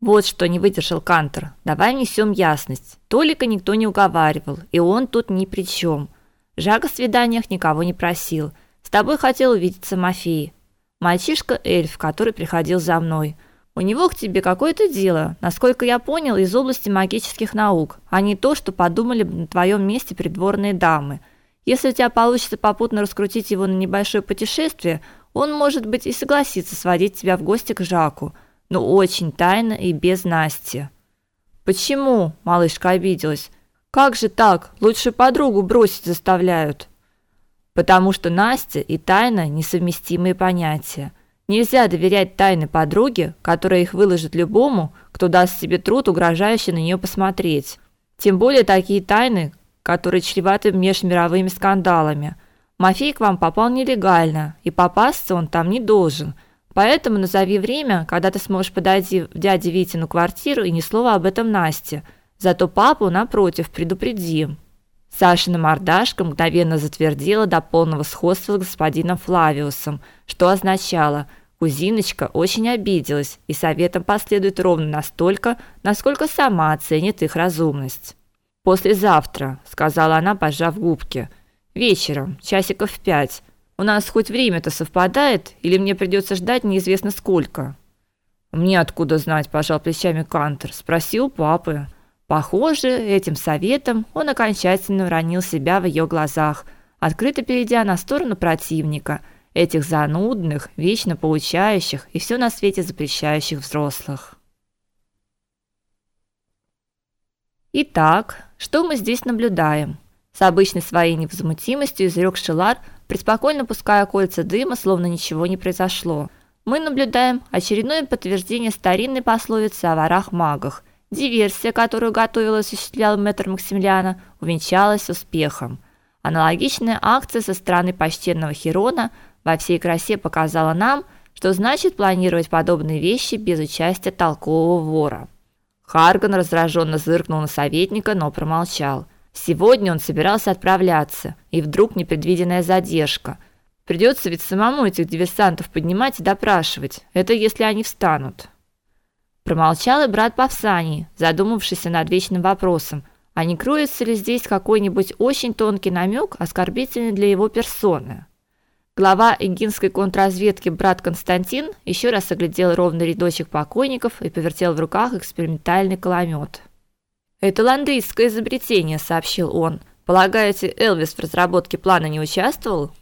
Вот что не выдержал Кантер. Давай внесем ясность. Толика никто не уговаривал, и он тут ни при чем. Жак о свиданиях никого не просил. С тобой хотел увидеться Мафей. Мальчишка-эльф, который приходил за мной. У него к тебе какое-то дело, насколько я понял, из области магических наук, а не то, что подумали бы на твоем месте придворные дамы. Если у тебя получится попутно раскрутить его на небольшое путешествие, он, может быть, и согласится сводить тебя в гости к Жаку, но очень тайно и без Насти. Почему? Малышка обиделась. Как же так? Лучше подругу бросить заставляют. Потому что Настя и тайна несовместимые понятия. Нельзя доверять тайны подруге, которая их выложит любому, кто даст себе труд угрожающе на нее посмотреть. Тем более такие тайны, которые чреваты межмировыми скандалами. Мафей к вам попал нелегально, и попасться он там не должен. Поэтому назови время, когда ты сможешь подойти в дяде Витину квартиру и ни слова об этом Насте. Зато папу напротив предупреди. Сашина мордашка мгновенно затвердела до полного сходства с господином Флавиусом, что означало: кузиночка очень обиделась, и советом последует ровно настолько, насколько сама оценит их разумность. Послезавтра, сказала она, пожав губки. Вечером, часиков в пять. У нас хоть время-то совпадает, или мне придется ждать неизвестно сколько. Мне откуда знать, пожал плечами Кантер. Спросил папы. Похоже, этим советом он окончательно уронил себя в ее глазах, открыто перейдя на сторону противника, этих занудных, вечно поучающих и все на свете запрещающих взрослых. Итак, что мы здесь наблюдаем? С обычной своей невозмутимостью изрек Шелар, преспокойно пуская кольца дыма, словно ничего не произошло. Мы наблюдаем очередное подтверждение старинной пословицы о ворах-магах – Диверсия, которую готовил и осуществлял мэтр Максимилиана, увенчалась успехом. Аналогичная акция со стороны почтенного Хирона во всей красе показала нам, что значит планировать подобные вещи без участия толкового вора. Харган раздраженно зыркнул на советника, но промолчал. Сегодня он собирался отправляться, и вдруг непредвиденная задержка. Придется ведь самому этих диверсантов поднимать и допрашивать. Это если они встанут. Промолчал и брат Павсаний, задумавшийся над вечным вопросом, а не кроется ли здесь какой-нибудь очень тонкий намек, оскорбительный для его персоны. Глава Игинской контрразведки брат Константин еще раз оглядел ровный рядочек покойников и повертел в руках экспериментальный кулемет. «Это ландрийское изобретение», — сообщил он. «Полагаете, Элвис в разработке плана не участвовал?»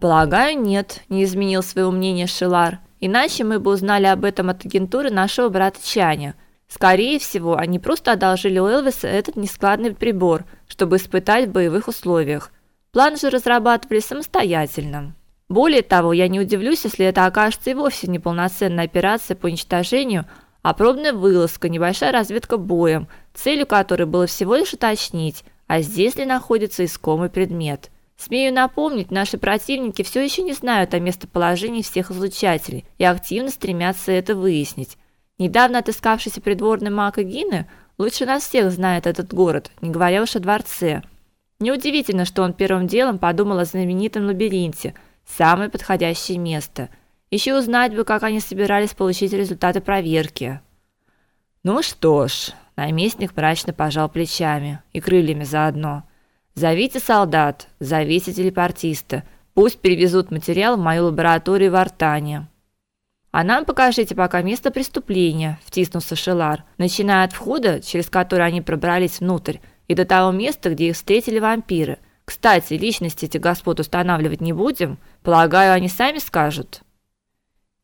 «Полагаю, нет», — не изменил своего мнения Шилар. Иначе мы бы узнали об этом от агентуры нашего брата Чаня. Скорее всего, они просто одолжили у Элвиса этот нескладный прибор, чтобы испытать в боевых условиях. План же разрабатывали самостоятельно. Более того, я не удивлюсь, если это окажется и вовсе не полноценная операция по уничтожению, а пробная вылазка, небольшая разведка боем, целью которой было всего лишь уточнить, а здесь ли находится искомый предмет. Смею напомнить, наши противники все еще не знают о местоположении всех излучателей и активно стремятся это выяснить. Недавно отыскавшийся придворный маг Эгины лучше нас всех знает этот город, не говоря уж о дворце. Неудивительно, что он первым делом подумал о знаменитом лабиринте, самое подходящее место. Еще узнать бы, как они собирались получить результаты проверки. Ну что ж, наместник мрачно пожал плечами и крыльями заодно. Зовите солдат, зовите телепортиста. Пусть перевезут материал в мою лабораторию в Артане. А нам покажите пока место преступления, втиснулся Шелар, начиная от входа, через который они пробрались внутрь, и до того места, где их встретили вампиры. Кстати, личности этих господ устанавливать не будем. Полагаю, они сами скажут.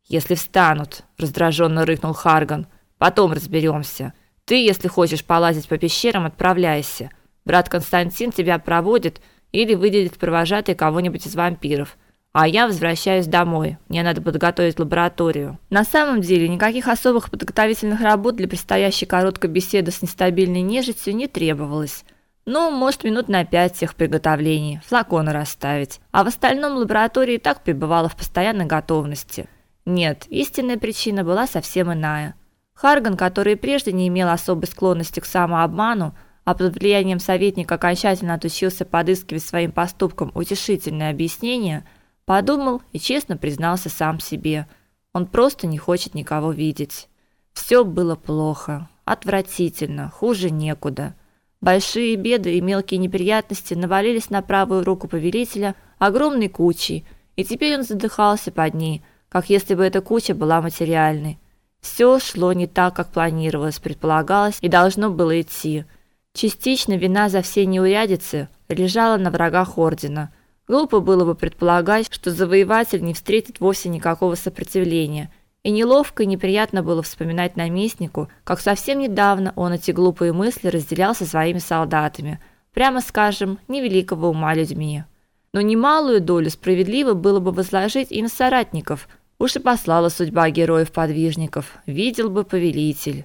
Если встанут, раздраженно рыкнул Харган. Потом разберемся. Ты, если хочешь полазить по пещерам, отправляйся. Брат Константин тебя проводит или выделит провожатый кого-нибудь из вампиров. А я возвращаюсь домой. Мне надо подготовить лабораторию. На самом деле, никаких особых подготовительных работ для предстоящей короткой беседы с нестабильной нежитью не требовалось. Ну, может, минут на пять всех приготовлений, флаконы расставить. А в остальном лаборатория и так пребывала в постоянной готовности. Нет, истинная причина была совсем иная. Харган, который прежде не имел особой склонности к самообману, а под влиянием советника окончательно отучился подыскивать своим поступкам утешительные объяснения, подумал и честно признался сам себе. Он просто не хочет никого видеть. Все было плохо, отвратительно, хуже некуда. Большие беды и мелкие неприятности навалились на правую руку повелителя огромной кучей, и теперь он задыхался под ней, как если бы эта куча была материальной. Все шло не так, как планировалось, предполагалось и должно было идти. Частично вина за все неурядицы лежала на врагах ордена. Глупо было бы предполагать, что завоеватель не встретит вовсе никакого сопротивления – и неловко и неприятно было вспоминать наместнику, как совсем недавно он эти глупые мысли разделял со своими солдатами, прямо скажем, невеликого ума людьми. Но немалую долю справедливо было бы возложить и на соратников. Уж и послала судьба героев-подвижников, видел бы повелитель.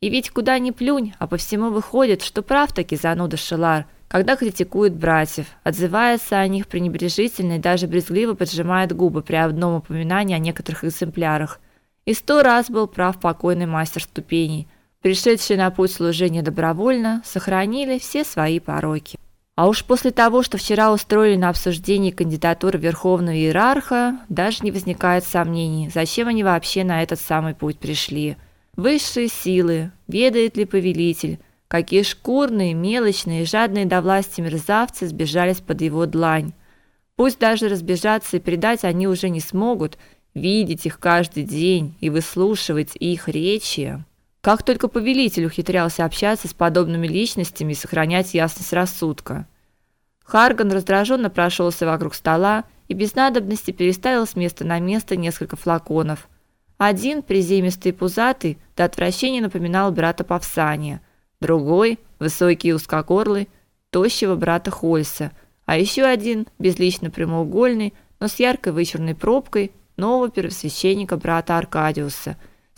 И ведь куда ни плюнь, а по всему выходит, что прав таки зануда Шелар, когда критикует братьев, отзывается о них пренебрежительно и даже брезгливо поджимает губы при одном упоминании о некоторых экземплярах. И сто раз был прав покойный мастер ступеней. Пришедшие на путь служения добровольно сохранили все свои пороки. А уж после того, что вчера устроили на обсуждении кандидатуры верховного иерарха, даже не возникает сомнений, зачем они вообще на этот самый путь пришли. Высшие силы, ведает ли повелитель, какие шкурные, мелочные и жадные до власти мерзавцы сбежались под его длань. Пусть даже разбежаться и предать они уже не смогут – видеть их каждый день и выслушивать их речи. Как только повелитель ухитрялся общаться с подобными личностями и сохранять ясность рассудка. Харган раздраженно прошелся вокруг стола и без надобности переставил с места на место несколько флаконов. Один, приземистый и пузатый, до отвращения напоминал брата Павсания, другой, высокий и узкогорлый, тощего брата Хольса, а еще один, безлично прямоугольный, но с яркой вычурной пробкой, нового первосвященника брата Аркадиуса,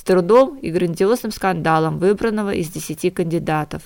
трудом и грандиозным скандалом выбранного из десяти кандидатов.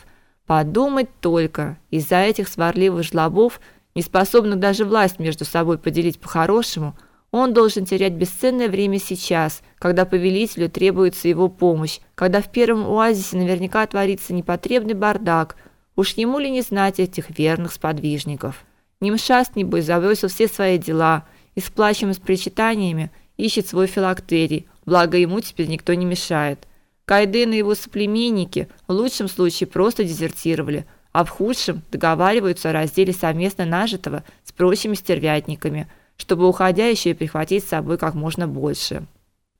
Подумать только, из-за этих сварливых жлобов, не способных даже власть между собой поделить по-хорошему, он должен терять бесценное время сейчас, когда повелителю требуется его помощь, когда в первом оазисе наверняка творится непотребный бардак. Уж ему ли не знать этих верных сподвижников? Нимшаст, небось, забросил все свои дела и с плачем и с причитаниями ищет свой филактерий, благо ему теперь никто не мешает. Кайден и его соплеменники в лучшем случае просто дезертировали, а в худшем договариваются о разделе совместно нажитого с прочими стервятниками, чтобы уходя еще и прихватить с собой как можно больше.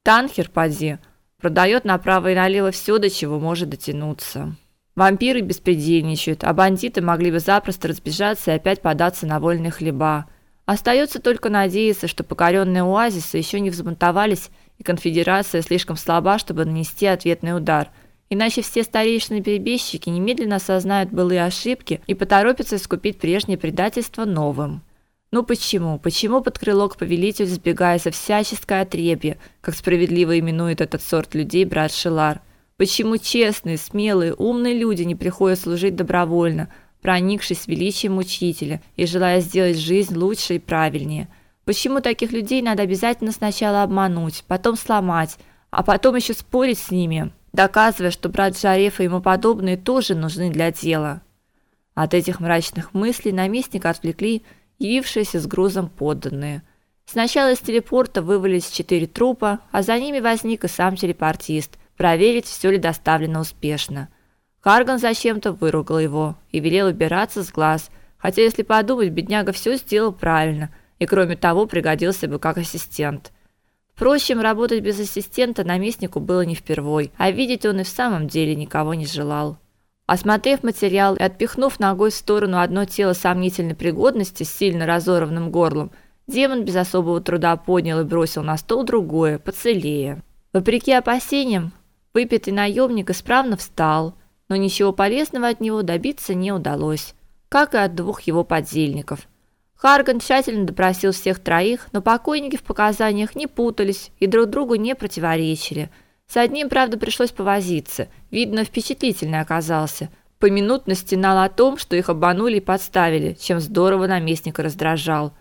Танхер поди продает направо и налево все, до чего может дотянуться. Вампиры беспредельничают, а бандиты могли бы запросто разбежаться и опять податься на вольные хлеба. Остается только надеяться, что покоренные оазисы еще не взбунтовались, и конфедерация слишком слаба, чтобы нанести ответный удар. Иначе все старейшины-перебежчики немедленно осознают былые ошибки и поторопятся искупить прежнее предательство новым. Ну почему? Почему под крыло к повелителю сбегается всяческое отребье, как справедливо именует этот сорт людей брат Шелар? Почему честные, смелые, умные люди не приходят служить добровольно, проникшись величием учителя и желая сделать жизнь лучше и правильнее. Почему таких людей надо обязательно сначала обмануть, потом сломать, а потом еще спорить с ними, доказывая, что брат Жареф и ему подобные тоже нужны для дела? От этих мрачных мыслей наместника отвлекли явившиеся с грузом подданные. Сначала из телепорта вывалились четыре трупа, а за ними возник и сам телепортист, проверить, все ли доставлено успешно. Харган зачем-то выругал его и велел убираться с глаз, хотя если подумать, бедняга все сделал правильно и кроме того пригодился бы как ассистент. Впрочем, работать без ассистента наместнику было не впервой, а видеть он и в самом деле никого не желал. Осмотрев материал и отпихнув ногой в сторону одно тело сомнительной пригодности с сильно разорванным горлом, демон без особого труда поднял и бросил на стол другое, поцелее. Вопреки опасениям, выпитый наемник исправно встал, но ничего полезного от него добиться не удалось, как и от двух его подельников. Харган тщательно допросил всех троих, но покойники в показаниях не путались и друг другу не противоречили. С одним, правда, пришлось повозиться. Видно, впечатлительный оказался. Поминутно стенал о том, что их обманули и подставили, чем здорово наместника раздражал.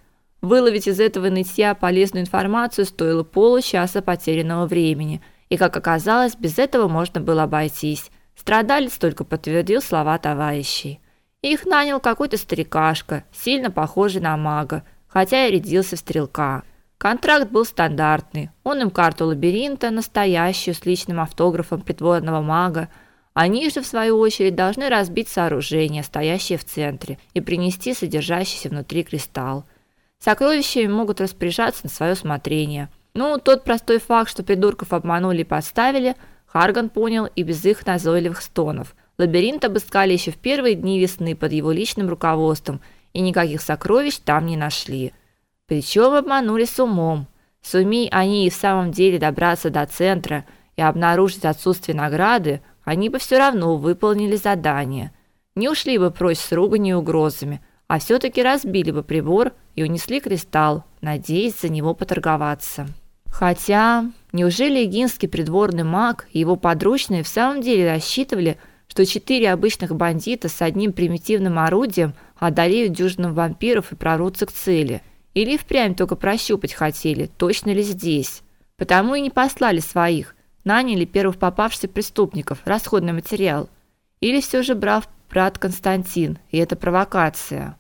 Выловить из этого нытья полезную информацию стоило получаса потерянного времени, и, как оказалось, без этого можно было обойтись. Страдалец только подтвердил слова товарищей. Их нанял какой-то старикашка, сильно похожий на мага, хотя и рядился в стрелка. Контракт был стандартный. Он им карту лабиринта, настоящую, с личным автографом придворного мага. Они же, в свою очередь, должны разбить сооружение, стоящее в центре, и принести содержащийся внутри кристалл. Сокровищами могут распоряжаться на свое усмотрение. Ну, тот простой факт, что придурков обманули и подставили, Харган понял и без их назойливых стонов. Лабиринт обыскали еще в первые дни весны под его личным руководством, и никаких сокровищ там не нашли. Причем обманули с умом. Сумей они и в самом деле добраться до центра и обнаружить отсутствие награды, они бы все равно выполнили задание. Не ушли бы прочь с руганью и угрозами, а все таки разбили бы прибор и унесли кристалл, надеясь за него поторговаться. Хотя, неужели Игинский придворный маг и его подручные в самом деле рассчитывали, что четыре обычных бандита с одним примитивным орудием одолеют дюжину вампиров и прорвутся к цели – или впрямь только прощупать хотели, точно ли здесь. Потому и не послали своих, наняли первых попавшихся преступников, расходный материал. Или все же брав брат Константин, и это провокация.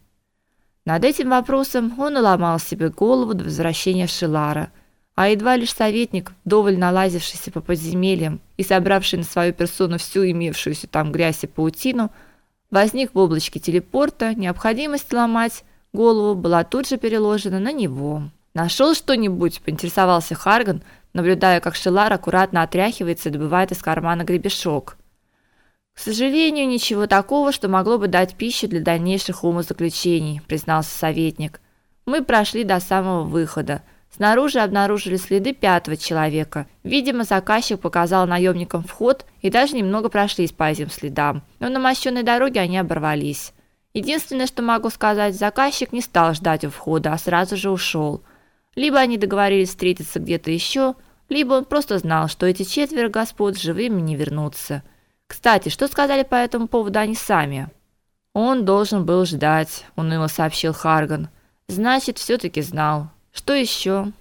Над этим вопросом он уломал себе голову до возвращения Шилара, а едва лишь советник, вдоволь налазившийся по подземельям и собравший на свою персону всю имевшуюся там грязь и паутину, возник в облачке телепорта необходимость ломать голову была тут же переложена на него. Нашел что-нибудь, поинтересовался Харган, наблюдая, как Шелар аккуратно отряхивается и добывает из кармана гребешок. К сожалению, ничего такого, что могло бы дать пищу для дальнейших умозаключений, признался советник. Мы прошли до самого выхода. Снаружи обнаружили следы пятого человека. Видимо, заказчик показал наемникам вход и даже немного прошлись по этим следам. Но на мощенной дороге они оборвались. Единственное, что могу сказать, заказчик не стал ждать у входа, а сразу же ушел. Либо они договорились встретиться где-то еще, либо он просто знал, что эти четверо господ живыми не вернутся. Кстати, что сказали по этому поводу они сами? Он должен был ждать, уныло сообщил Харган. Значит, все таки знал. Что еще?